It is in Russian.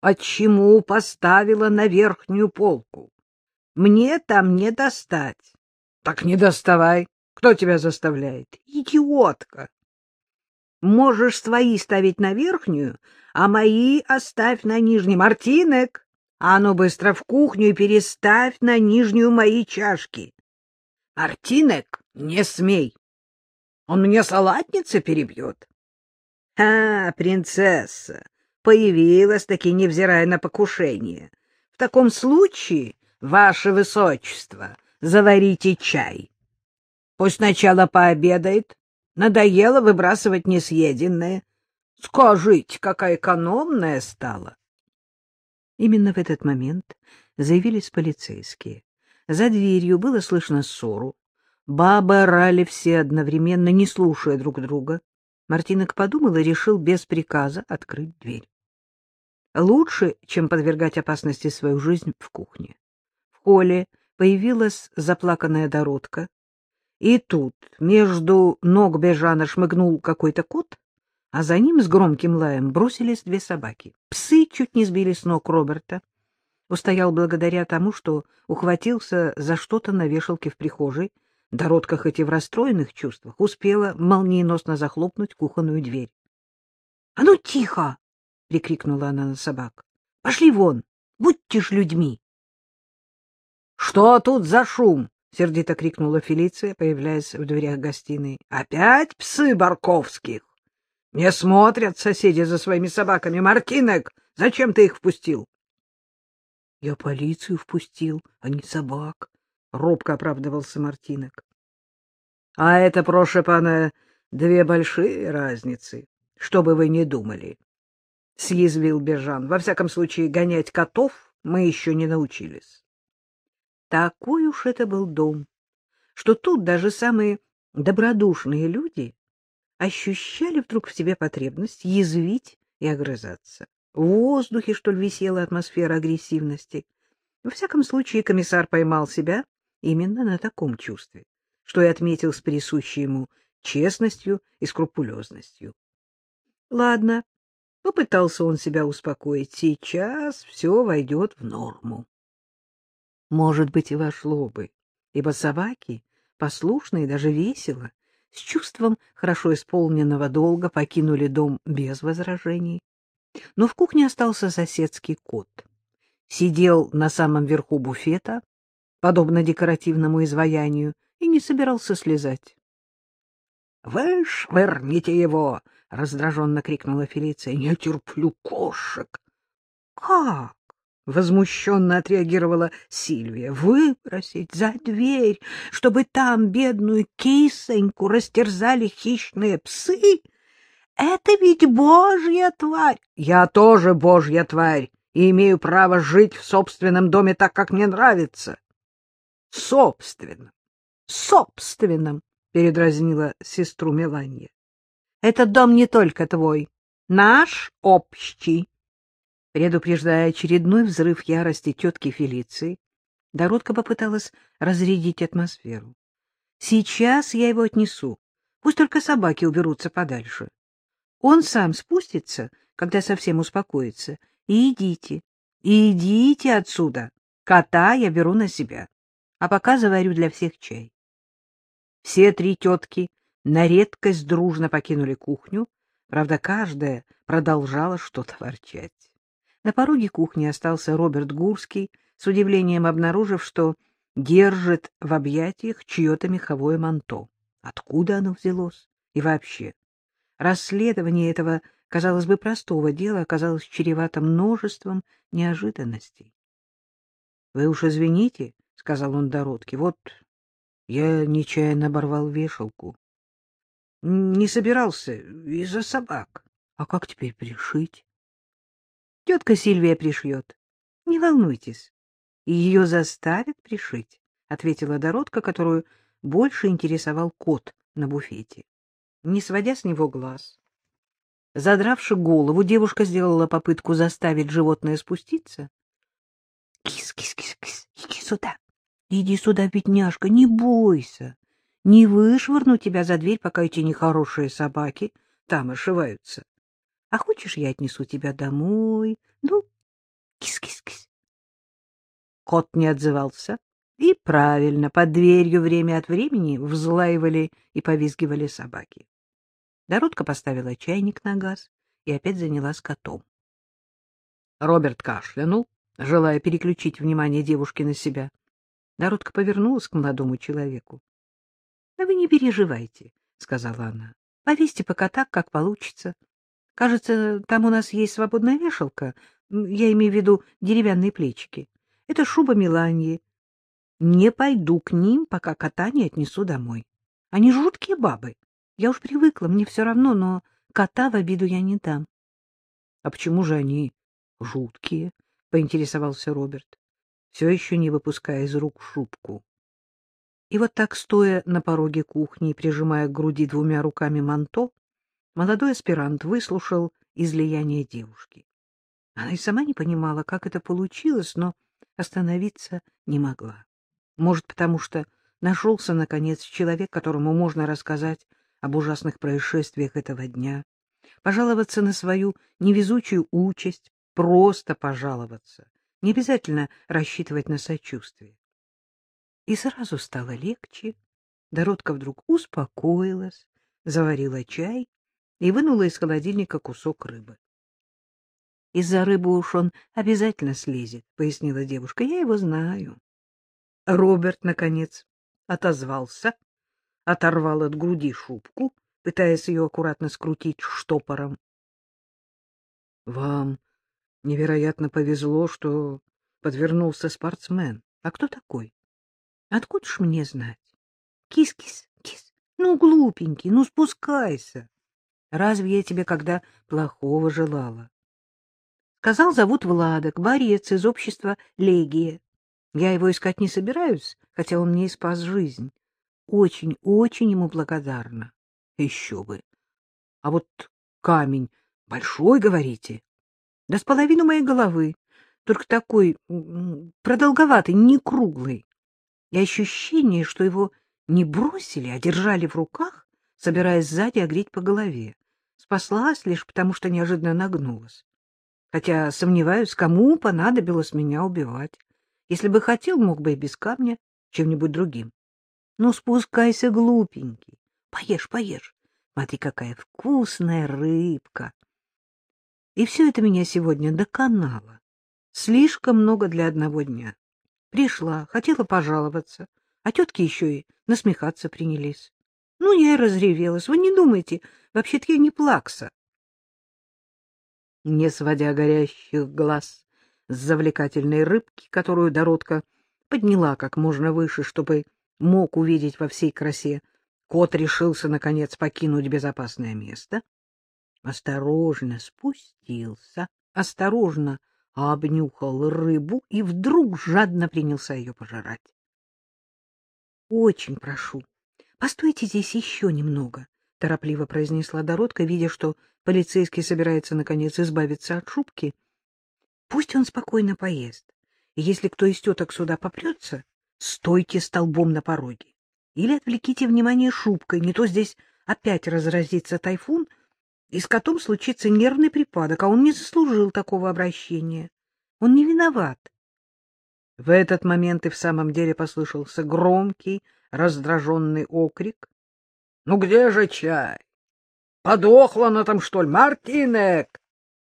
отчему поставила на верхнюю полку. Мне там не достать. Так не доставай. Кто тебя заставляет? Идиотка. Можешь свои ставить на верхнюю, а мои оставь на нижней. Мартинек, а ну быстро в кухню и переставь на нижнюю мои чашки. Мартинек, не смей. Он мне салатница перебьет. А, принцесса, появилась-таки, невзирая на покушение. В таком случае, ваше высочество, заварите чай. Пусть сначала пообедает. Надоело выбрасывать несъеденное. Скажите, какая экономная стала. Именно в этот момент заявились полицейские. За дверью было слышно ссору. Бабы орали все одновременно, не слушая друг друга. Мартинок подумал и решил без приказа открыть дверь. Лучше, чем подвергать опасности свою жизнь в кухне. В холле появилась заплаканная Доротка. И тут между ног Бежана шмыгнул какой-то кот, а за ним с громким лаем бросились две собаки. Псы чуть не сбили с ног Роберта. Устоял благодаря тому, что ухватился за что-то на вешалке в прихожей. Доротка, хоть и в расстроенных чувствах, успела молниеносно захлопнуть кухонную дверь. — А ну тихо! — прикрикнула она на собак. — Пошли вон! Будьте ж людьми! — Что тут за шум? — сердито крикнула Фелиция, появляясь в дверях гостиной. — Опять псы Барковских? Не смотрят соседи за своими собаками. Мартинек, зачем ты их впустил? — Я полицию впустил, а не собак, — робко оправдывался Мартинек. — А это, проше пана, две большие разницы, что бы вы ни думали, — съязвил Бежан. — Во всяком случае, гонять котов мы еще не научились. Такой уж это был дом, что тут даже самые добродушные люди ощущали вдруг в себе потребность язвить и огрызаться. В воздухе, что ли, висела атмосфера агрессивности. Во всяком случае, комиссар поймал себя именно на таком чувстве, что и отметил с присущей ему честностью и скрупулезностью. Ладно, попытался он себя успокоить, сейчас все войдет в норму может быть, и вошло бы, ибо собаки, послушные даже весело, с чувством хорошо исполненного долга покинули дом без возражений. Но в кухне остался соседский кот. Сидел на самом верху буфета, подобно декоративному изваянию, и не собирался слезать. — Вы швырните его! — раздраженно крикнула Фелиция. — Не терплю кошек! — Как? Возмущенно отреагировала Сильвия. Выбросить за дверь, чтобы там бедную кисоньку растерзали хищные псы? Это ведь божья тварь! Я тоже божья тварь и имею право жить в собственном доме так, как мне нравится. Собственном, собственном, передразнила сестру Меланья. Этот дом не только твой, наш общий. Предупреждая очередной взрыв ярости тетки Фелиции, Доротка попыталась разрядить атмосферу. «Сейчас я его отнесу. Пусть только собаки уберутся подальше. Он сам спустится, когда совсем успокоится. И идите, идите отсюда. Кота я беру на себя. А пока заварю для всех чай». Все три тетки на редкость дружно покинули кухню, правда, каждая продолжала что-то ворчать. На пороге кухни остался Роберт Гурский, с удивлением обнаружив, что держит в объятиях чье-то меховое манто. Откуда оно взялось? И вообще, расследование этого, казалось бы, простого дела оказалось чревато множеством неожиданностей. — Вы уж извините, — сказал он Доротке, — вот я нечаянно оборвал вешалку. — Не собирался из-за собак. А как теперь пришить? Тетка Сильвия пришьет. Не волнуйтесь. Ее заставят пришить, — ответила Доротка, которую больше интересовал кот на буфете. Не сводя с него глаз. Задравши голову, девушка сделала попытку заставить животное спуститься. Кис, кис, кис, кис, иди сюда. Иди сюда, бедняжка, не бойся. Не вышвырну тебя за дверь, пока эти нехорошие собаки там ошиваются. А хочешь, я отнесу тебя домой? Ну, Кот не отзывался. И правильно, под дверью время от времени взлаивали и повизгивали собаки. Доротка поставила чайник на газ и опять занялась котом. Роберт кашлянул, желая переключить внимание девушки на себя. Доротка повернулась к молодому человеку. — Да вы не переживайте, — сказала она. — Повесьте пока так, как получится. Кажется, там у нас есть свободная вешалка. Я имею в виду деревянные плечики. Это шуба Миланьи. Не пойду к ним, пока кота не отнесу домой. Они жуткие бабы. Я уж привыкла, мне все равно, но кота в обиду я не дам. — А почему же они жуткие? — поинтересовался Роберт, все еще не выпуская из рук шубку. И вот так, стоя на пороге кухни и прижимая к груди двумя руками манто, молодой аспирант выслушал излияние девушки. Она и сама не понимала, как это получилось, но остановиться не могла. Может, потому что нашелся, наконец, человек, которому можно рассказать об ужасных происшествиях этого дня, пожаловаться на свою невезучую участь, просто пожаловаться, не обязательно рассчитывать на сочувствие. И сразу стало легче. Доротка вдруг успокоилась, заварила чай и вынула из холодильника кусок рыбы. — Из-за рыбы уж он обязательно слезет, — пояснила девушка. — Я его знаю. Роберт, наконец, отозвался, оторвал от груди шубку, пытаясь ее аккуратно скрутить штопором. — Вам невероятно повезло, что подвернулся спортсмен. А кто такой? — Откуда ж мне знать? Кис-кис, кис. Ну, глупенький, ну, спускайся. Разве я тебе когда плохого желала? Сказал, зовут Владок, борец из общества Легия. Я его искать не собираюсь, хотя он мне и спас жизнь. Очень-очень ему благодарна. Еще бы. А вот камень большой, говорите? Да с половину моей головы, только такой продолговатый, не круглый. И ощущение, что его не бросили, а держали в руках, собираясь сзади огреть по голове. Спаслась лишь потому, что неожиданно нагнулась. Хотя сомневаюсь, кому понадобилось меня убивать. Если бы хотел, мог бы и без камня, чем-нибудь другим. Ну, спускайся, глупенький. Поешь, поешь. Смотри, какая вкусная рыбка. И все это меня сегодня доконало. Слишком много для одного дня. Пришла, хотела пожаловаться, а тетки еще и насмехаться принялись. Ну, я и разревелась. Вы не думайте, вообще-то я не плакса. Не сводя горящих глаз с завлекательной рыбки, которую Доротка подняла как можно выше, чтобы мог увидеть во всей красе, кот решился, наконец, покинуть безопасное место. Осторожно спустился, осторожно обнюхал рыбу и вдруг жадно принялся ее пожирать. — Очень прошу, постойте здесь еще немного, — торопливо произнесла Доротка, видя, что полицейский собирается, наконец, избавиться от шубки — Пусть он спокойно поест. Если кто из теток сюда попрется, стойте столбом на пороге. Или отвлеките внимание шубкой, не то здесь опять разразится тайфун, и с котом случится нервный припадок, а он не заслужил такого обращения. Он не виноват. В этот момент и в самом деле послышался громкий, раздраженный окрик. — Ну где же чай? Подохла она там, что ли, Мартинек?